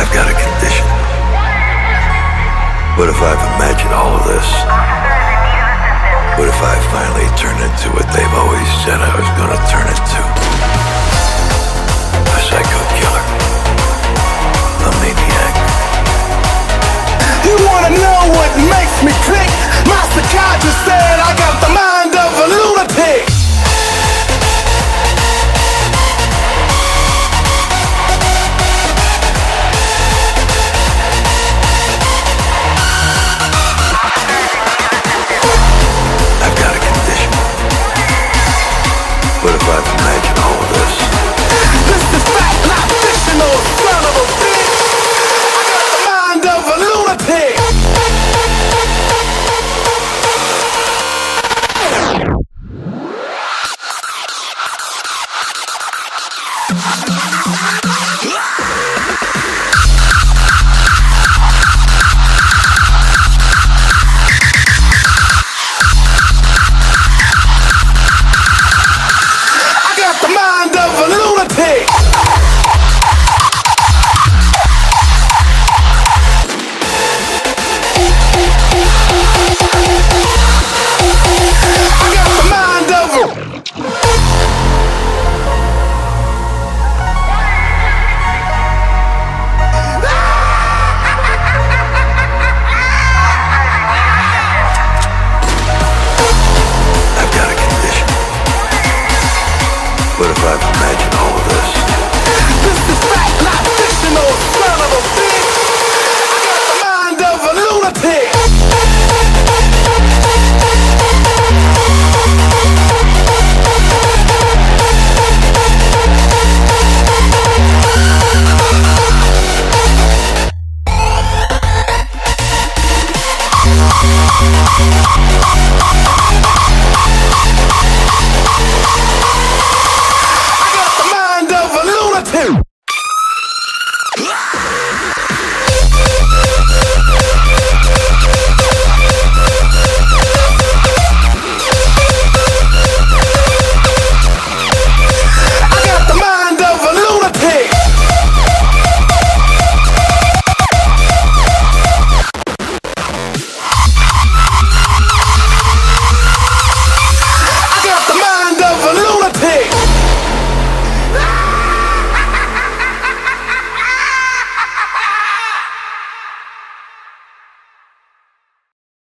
I've got a condition. What if I've imagined all of this? What if I finally turn into what they うわ! I've imagined all this. This is fact, not fictional. Son of a bitch. I got the mind of a lunatic.